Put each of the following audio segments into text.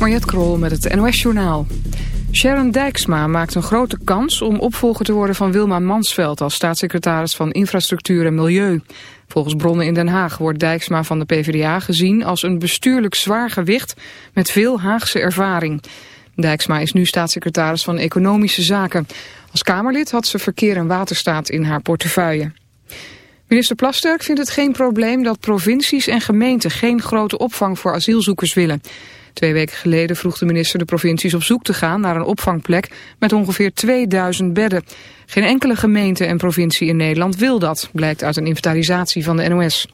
Mariette Krol met het NOS Journaal. Sharon Dijksma maakt een grote kans om opvolger te worden van Wilma Mansveld... als staatssecretaris van Infrastructuur en Milieu. Volgens bronnen in Den Haag wordt Dijksma van de PvdA gezien... als een bestuurlijk zwaar gewicht met veel Haagse ervaring. Dijksma is nu staatssecretaris van Economische Zaken. Als Kamerlid had ze verkeer en waterstaat in haar portefeuille. Minister Plasterk vindt het geen probleem dat provincies en gemeenten geen grote opvang voor asielzoekers willen. Twee weken geleden vroeg de minister de provincies op zoek te gaan naar een opvangplek met ongeveer 2000 bedden. Geen enkele gemeente en provincie in Nederland wil dat, blijkt uit een inventarisatie van de NOS.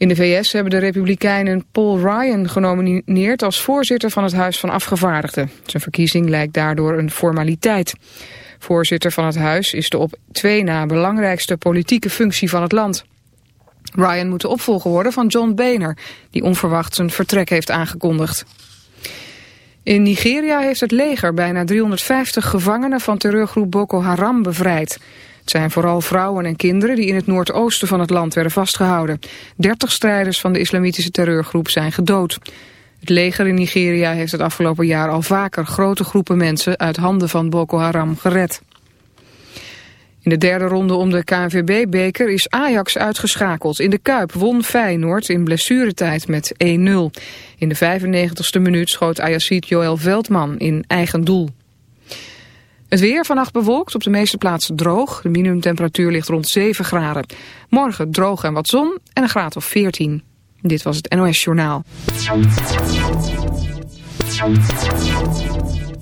In de VS hebben de Republikeinen Paul Ryan genomineerd als voorzitter van het Huis van Afgevaardigden. Zijn verkiezing lijkt daardoor een formaliteit. Voorzitter van het huis is de op twee na belangrijkste politieke functie van het land. Ryan moet de opvolger worden van John Boehner, die onverwacht zijn vertrek heeft aangekondigd. In Nigeria heeft het leger bijna 350 gevangenen van terreurgroep Boko Haram bevrijd. Het zijn vooral vrouwen en kinderen die in het noordoosten van het land werden vastgehouden. 30 strijders van de islamitische terreurgroep zijn gedood. Het leger in Nigeria heeft het afgelopen jaar al vaker grote groepen mensen uit handen van Boko Haram gered. In de derde ronde om de KNVB-beker is Ajax uitgeschakeld. In de Kuip won Feyenoord in blessuretijd met 1-0. In de 95ste minuut schoot Ajaxiet Joël Veldman in eigen doel. Het weer vannacht bewolkt, op de meeste plaatsen droog. De minimumtemperatuur ligt rond 7 graden. Morgen droog en wat zon en een graad of 14. Dit was het NOS Journaal.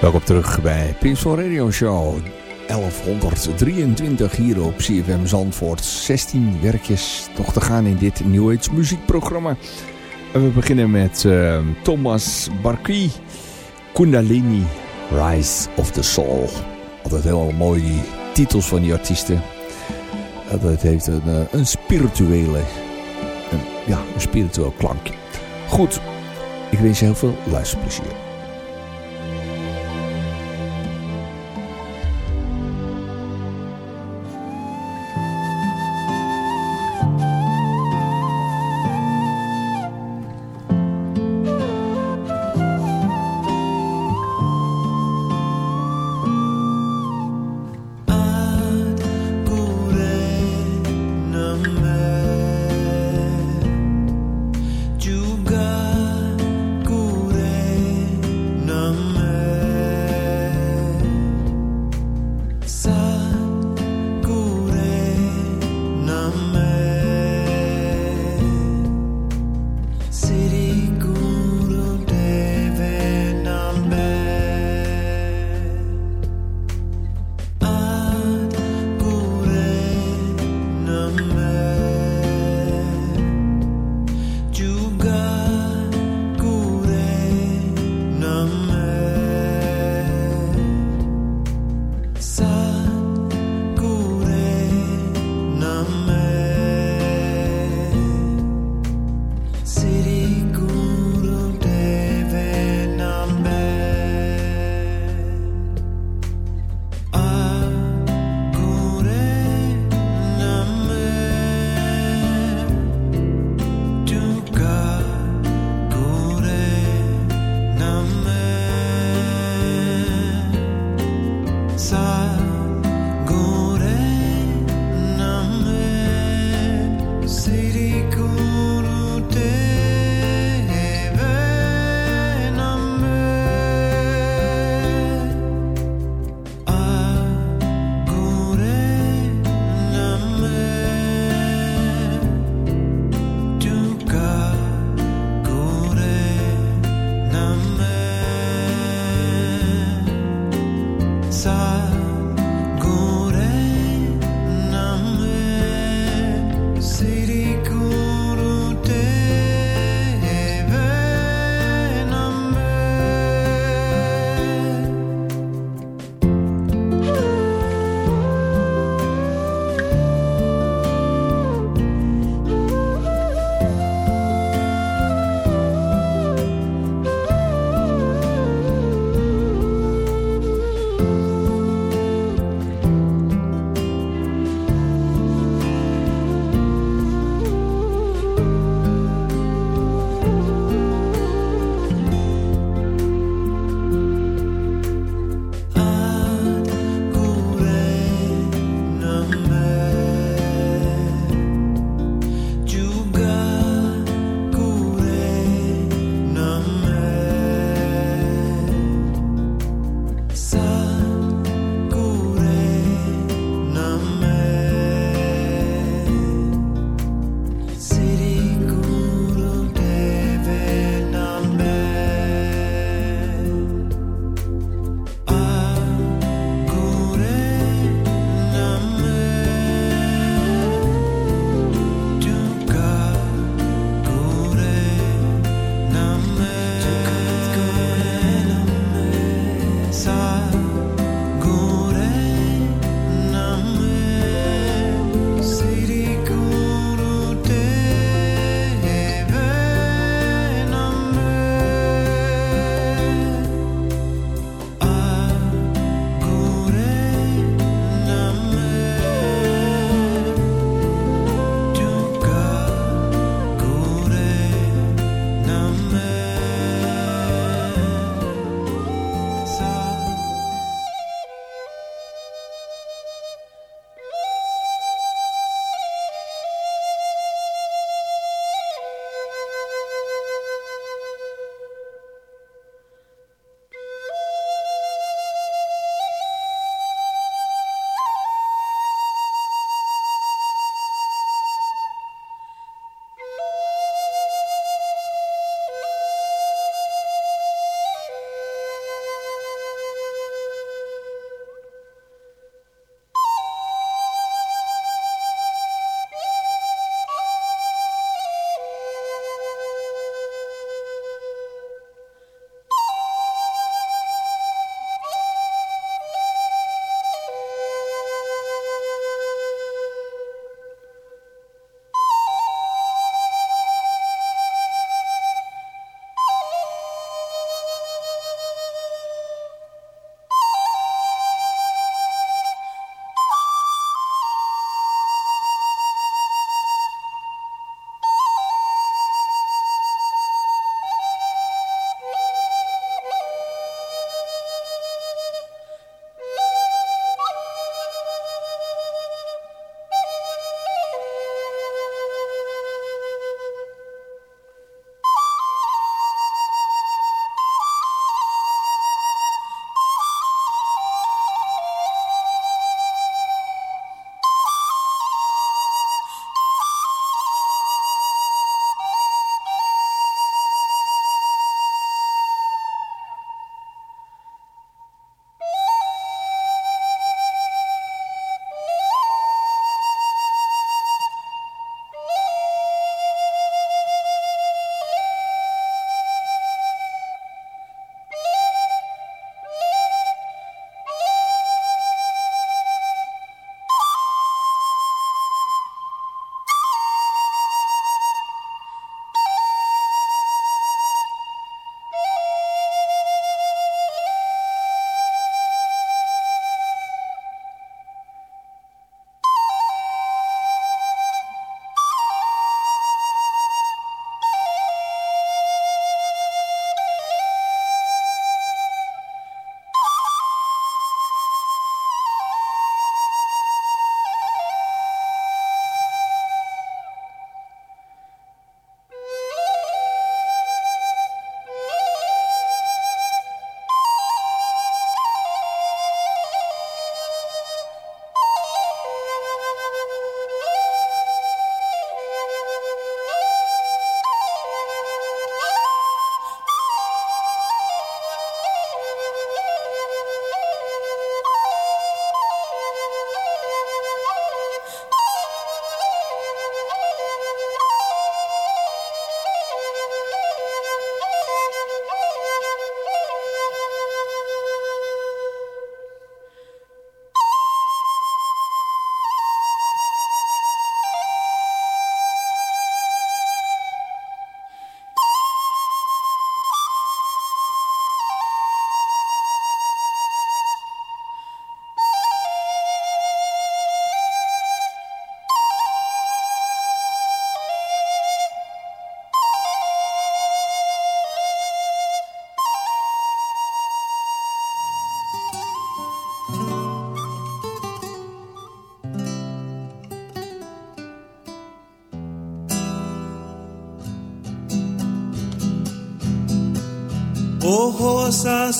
Welkom terug bij Peaceful Radio Show 1123 hier op CFM Zandvoort. 16 werkjes toch te gaan in dit New Age muziekprogramma. En we beginnen met uh, Thomas Barqui, Kundalini, Rise of the Soul. Altijd heel mooi die titels van die artiesten. Dat heeft een, eh, een spirituele, een, ja, een spiritueel klankje. Goed, ik wens je heel veel luisterplezier.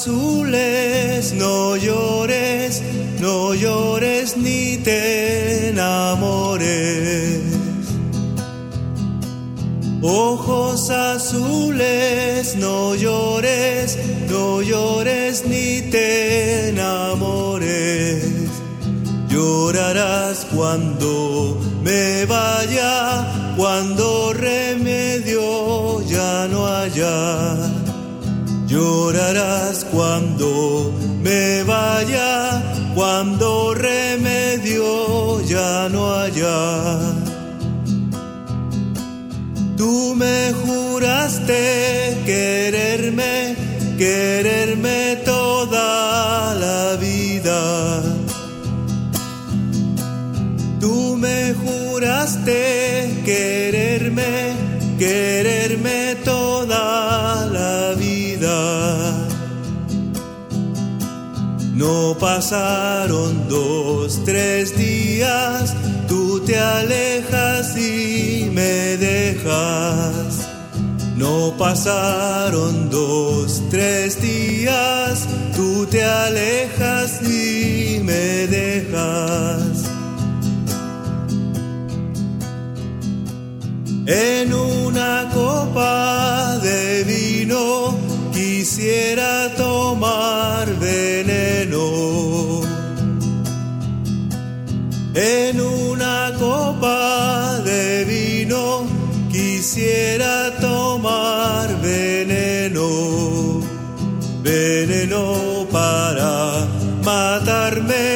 Azules, no llores, no llores ni te enamores. Ojos azules, no llores, no llores ni te enamores. Llorarás cuando me vaya, cuando Llorarás cuando me vaya, cuando remedio ya no haya. Tú me juraste quererme, quererme toda la vida. Tú me juraste quererme, quererme No pasaron dos, tres días, tú te alejas y me dejas. No pasaron dos, tres días, tú te alejas y me dejas. En una copa de vino quisiera tomar veneno. En una copa de vino quisiera tomar veneno. Veneno para matarme,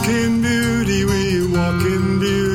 walk in beauty, we walk in beauty.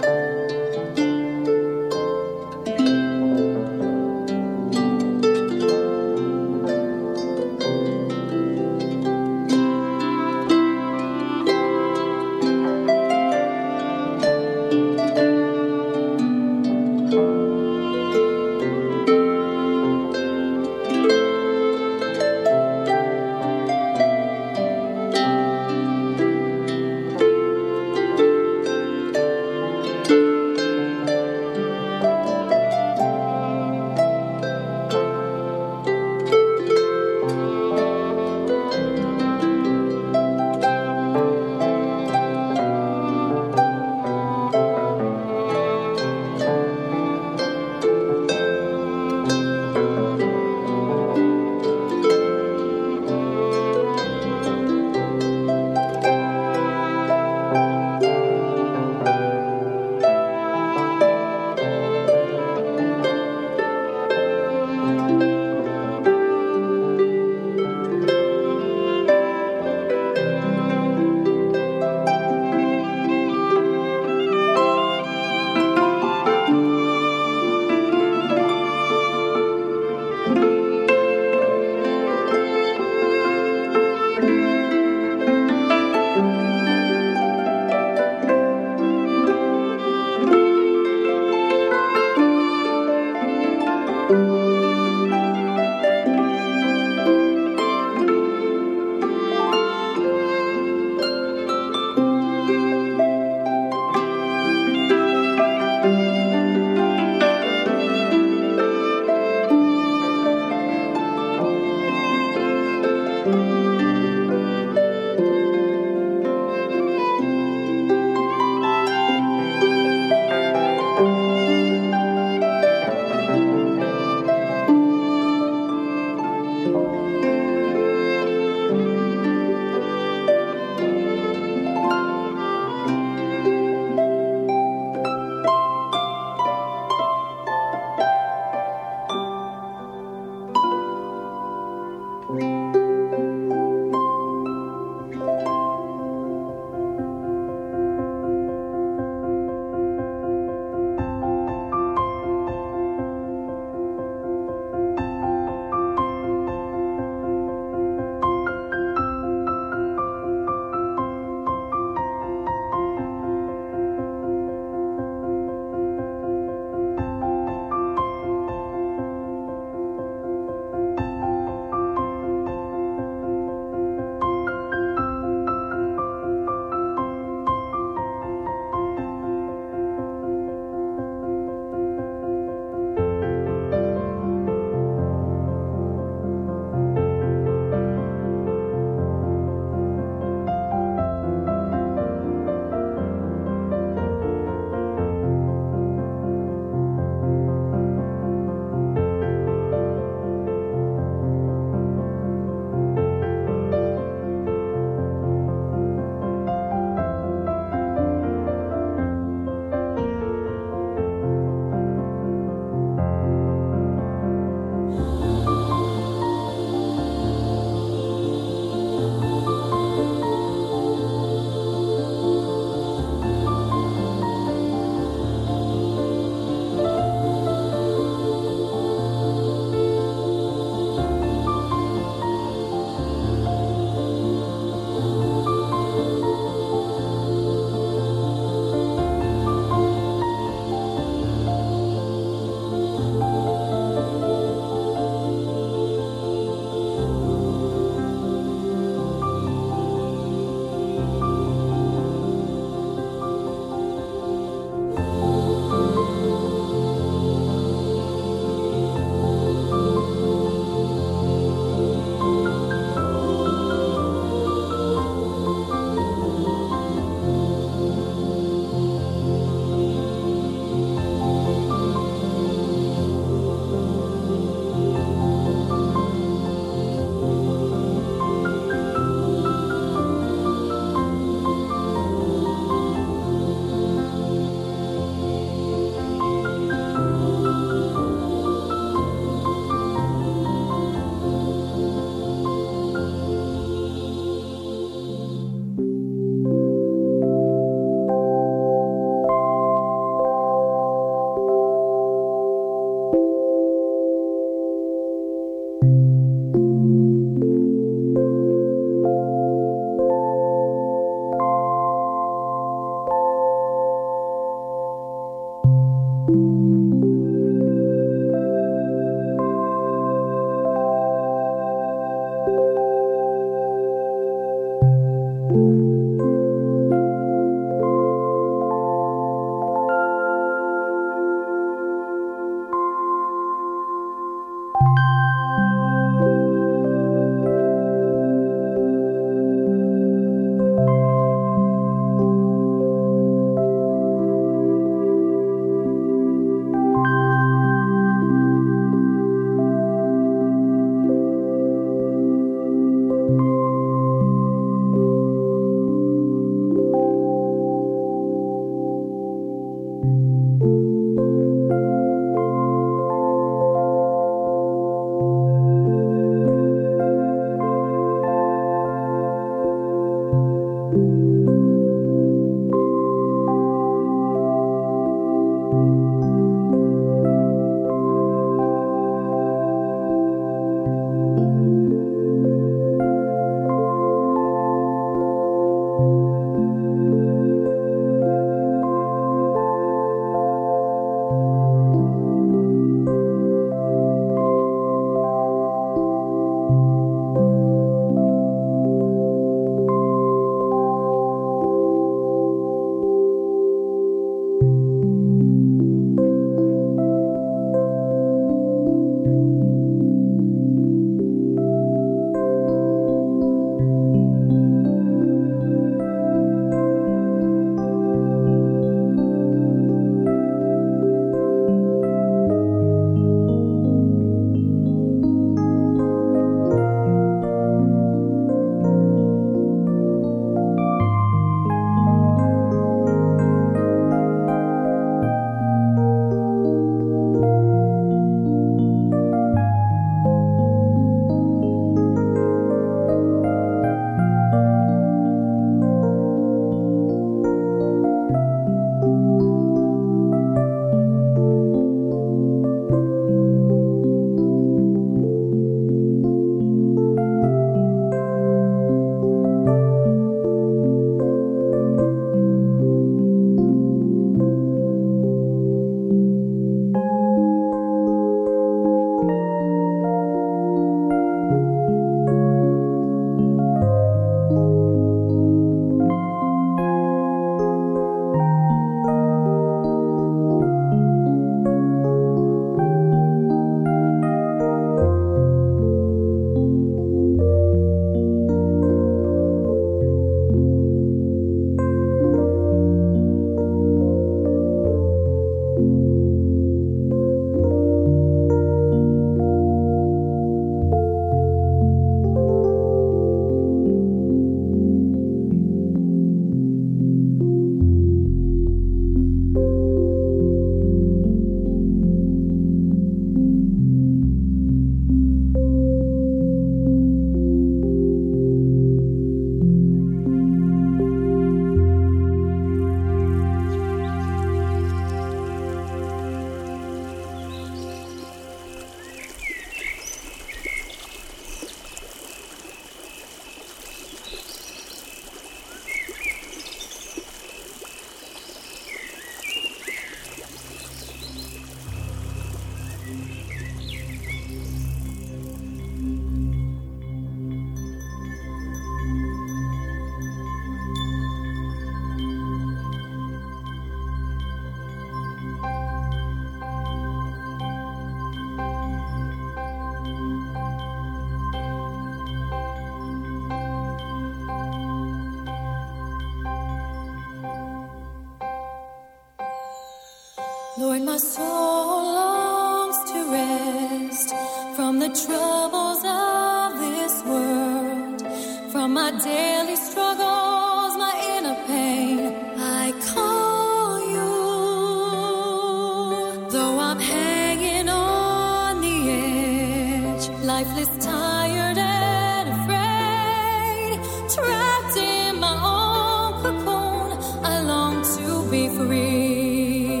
lifeless, tired, and afraid. Trapped in my own cocoon, I long to be free.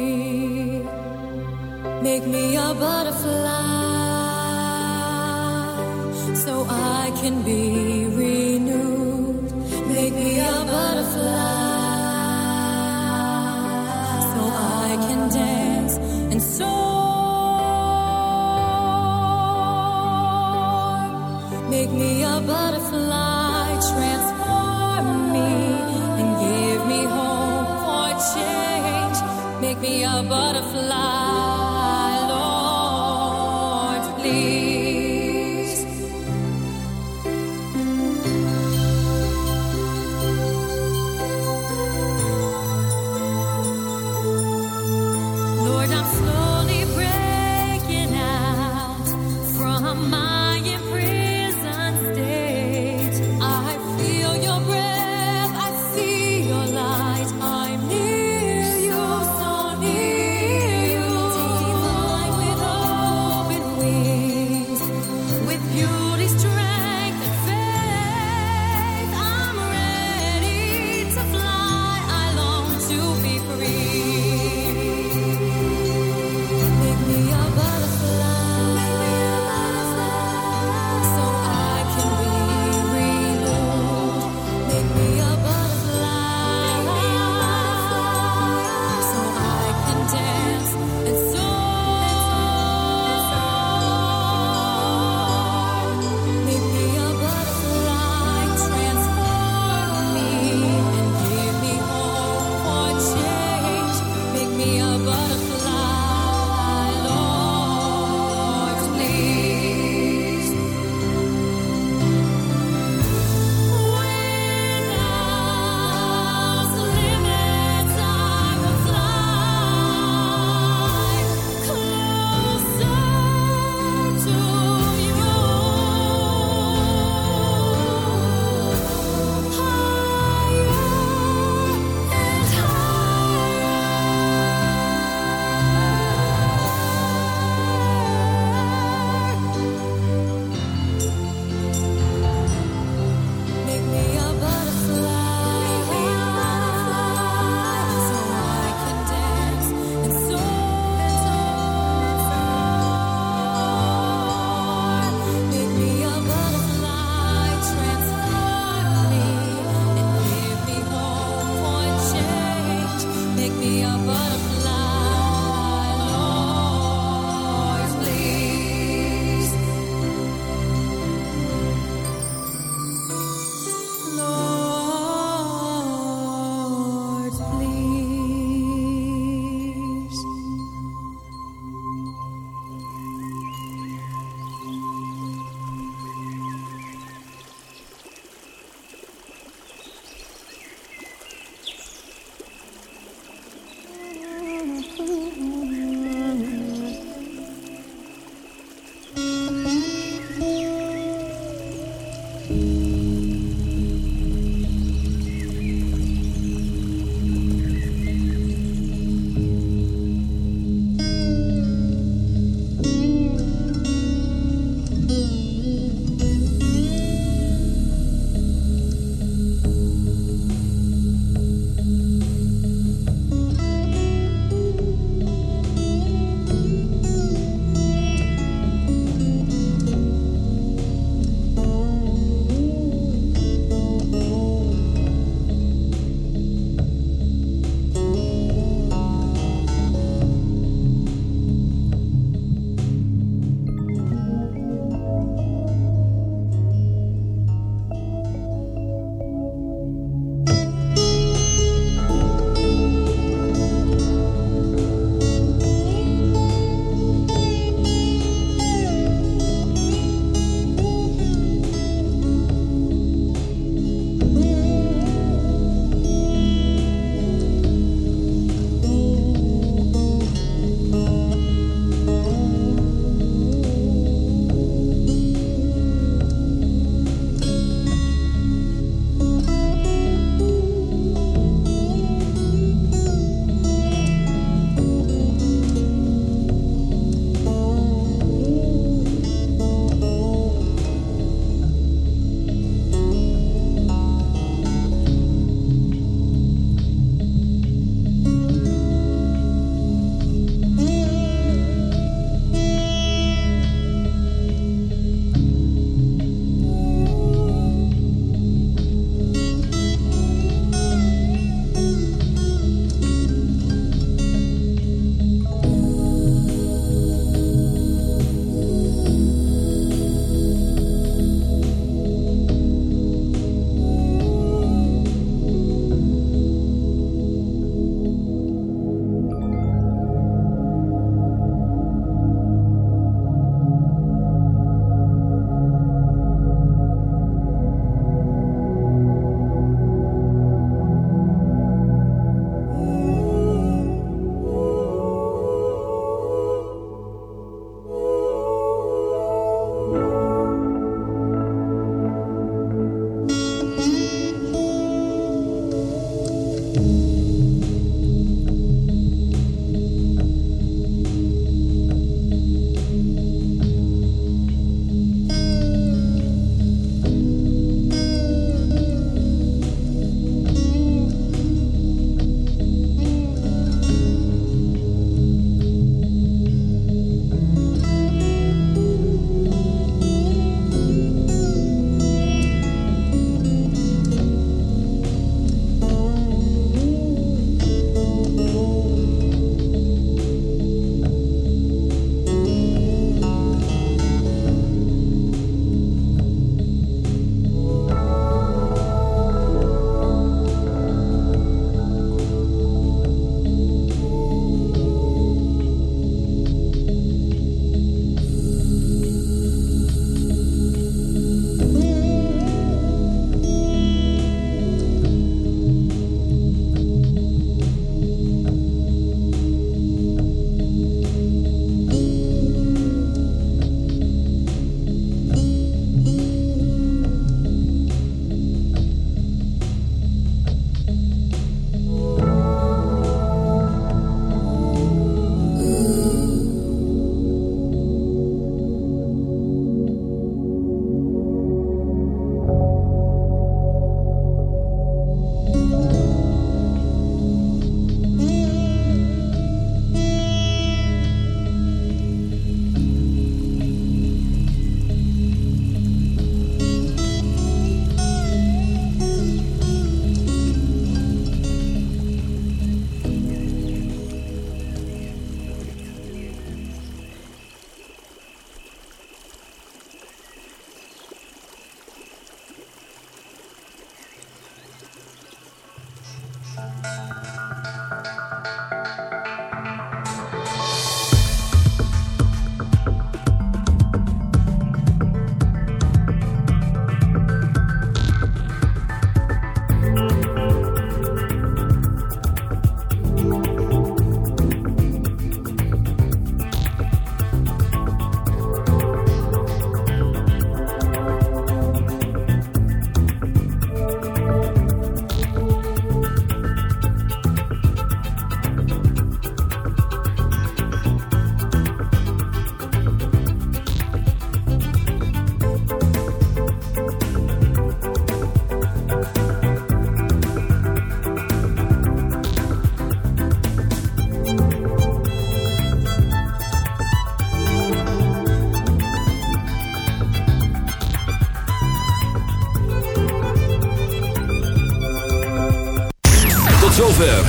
Make me a butterfly so I can be. make me a butterfly.